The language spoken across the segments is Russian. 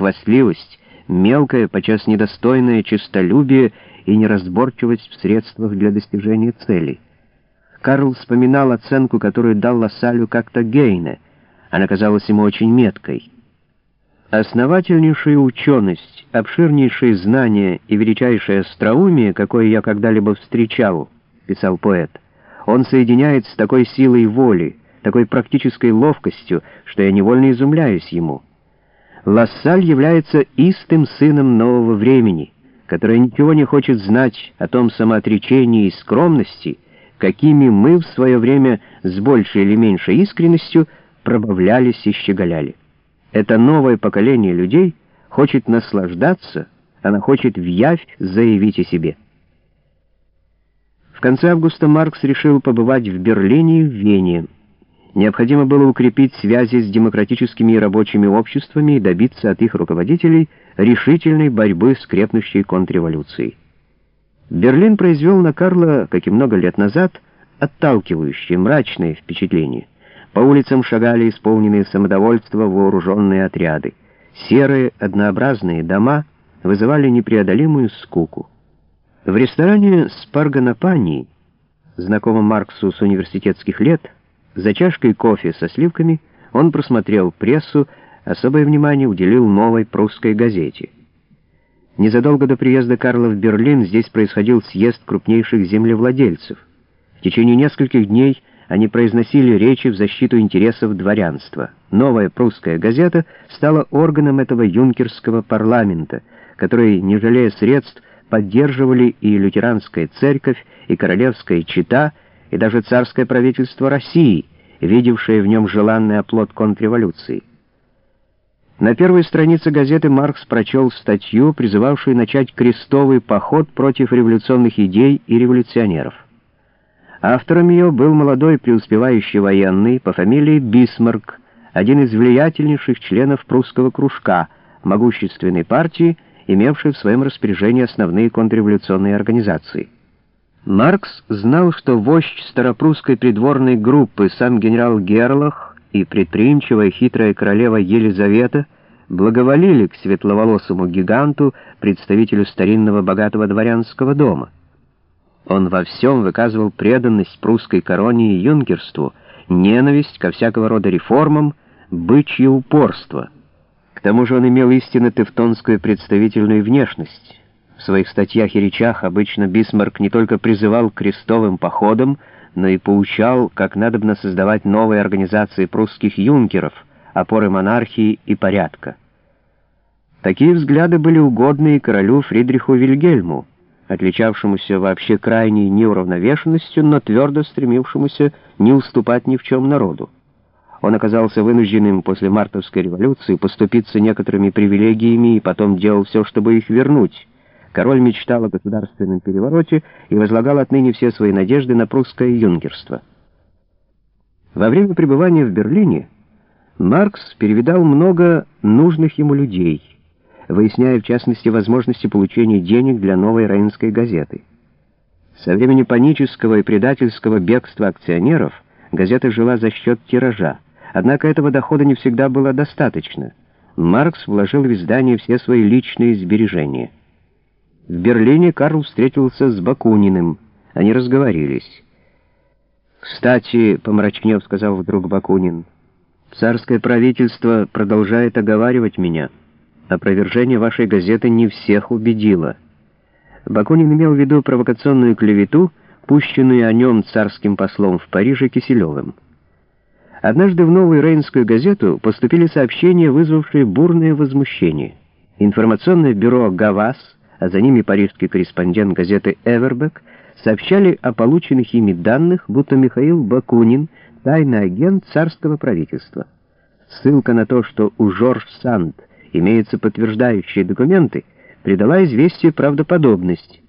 хвастливость, мелкое, подчас недостойное честолюбие и неразборчивость в средствах для достижения целей. Карл вспоминал оценку, которую дал Лассалю как-то Гейне. Она казалась ему очень меткой. «Основательнейшая ученость, обширнейшие знания и величайшее остроумие, какое я когда-либо встречал», — писал поэт, — «он соединяет с такой силой воли, такой практической ловкостью, что я невольно изумляюсь ему». Лассаль является истым сыном нового времени, которое ничего не хочет знать о том самоотречении и скромности, какими мы в свое время с большей или меньшей искренностью пробавлялись и щеголяли. Это новое поколение людей хочет наслаждаться, она хочет в явь заявить о себе. В конце августа Маркс решил побывать в Берлине и в Вене. Необходимо было укрепить связи с демократическими и рабочими обществами и добиться от их руководителей решительной борьбы с крепнущей контрреволюцией. Берлин произвел на Карла, как и много лет назад, отталкивающее, мрачное впечатление. По улицам шагали исполненные самодовольства вооруженные отряды. Серые, однообразные дома вызывали непреодолимую скуку. В ресторане «Спарганапани», знакомом Марксу с университетских лет, за чашкой кофе со сливками он просмотрел прессу, особое внимание уделил новой прусской газете. Незадолго до приезда Карла в Берлин здесь происходил съезд крупнейших землевладельцев. В течение нескольких дней они произносили речи в защиту интересов дворянства. Новая прусская газета стала органом этого юнкерского парламента, который, не жалея средств, поддерживали и лютеранская церковь, и королевская чита, и даже царское правительство России, видевшее в нем желанный оплот контрреволюции. На первой странице газеты Маркс прочел статью, призывавшую начать крестовый поход против революционных идей и революционеров. Автором ее был молодой преуспевающий военный по фамилии Бисмарк, один из влиятельнейших членов прусского кружка, могущественной партии, имевшей в своем распоряжении основные контрреволюционные организации. Маркс знал, что вождь старопрусской придворной группы, сам генерал Герлах и предприимчивая хитрая королева Елизавета благоволили к светловолосому гиганту, представителю старинного богатого дворянского дома. Он во всем выказывал преданность прусской короне и юнкерству, ненависть ко всякого рода реформам, бычье упорство. К тому же он имел истинно тевтонскую представительную внешность. В своих статьях и речах обычно Бисмарк не только призывал к крестовым походам, но и поучал, как надобно создавать новые организации прусских юнкеров, опоры монархии и порядка. Такие взгляды были угодны и королю Фридриху Вильгельму, отличавшемуся вообще крайней неуравновешенностью, но твердо стремившемуся не уступать ни в чем народу. Он оказался вынужденным после мартовской революции поступиться некоторыми привилегиями и потом делал все, чтобы их вернуть. Король мечтал о государственном перевороте и возлагал отныне все свои надежды на прусское юнгерство. Во время пребывания в Берлине Маркс перевидал много нужных ему людей — выясняя в частности возможности получения денег для новой рейнской газеты. Со времени панического и предательского бегства акционеров газета жила за счет тиража, однако этого дохода не всегда было достаточно. Маркс вложил в издание все свои личные сбережения. В Берлине Карл встретился с Бакуниным, они разговорились. «Кстати», — помрачнев сказал вдруг Бакунин, — «царское правительство продолжает оговаривать меня». Опровержение вашей газеты не всех убедило. Бакунин имел в виду провокационную клевету, пущенную о нем царским послом в Париже Киселевым. Однажды в новую Рейнскую газету поступили сообщения, вызвавшие бурное возмущение. Информационное бюро «Гавас», а за ними парижский корреспондент газеты «Эвербек» сообщали о полученных ими данных, будто Михаил Бакунин — тайный агент царского правительства. Ссылка на то, что у Жорж Санд — имеются подтверждающие документы, придала известию правдоподобность.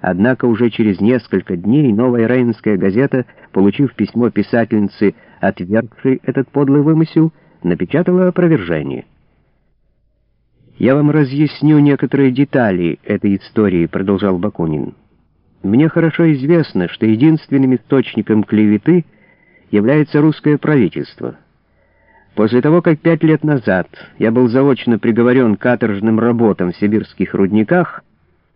Однако уже через несколько дней новая Рейнская газета, получив письмо писательницы, отвергшей этот подлый вымысел, напечатала опровержение. «Я вам разъясню некоторые детали этой истории», — продолжал Бакунин. «Мне хорошо известно, что единственным источником клеветы является русское правительство». После того, как пять лет назад я был заочно приговорен к каторжным работам в сибирских рудниках,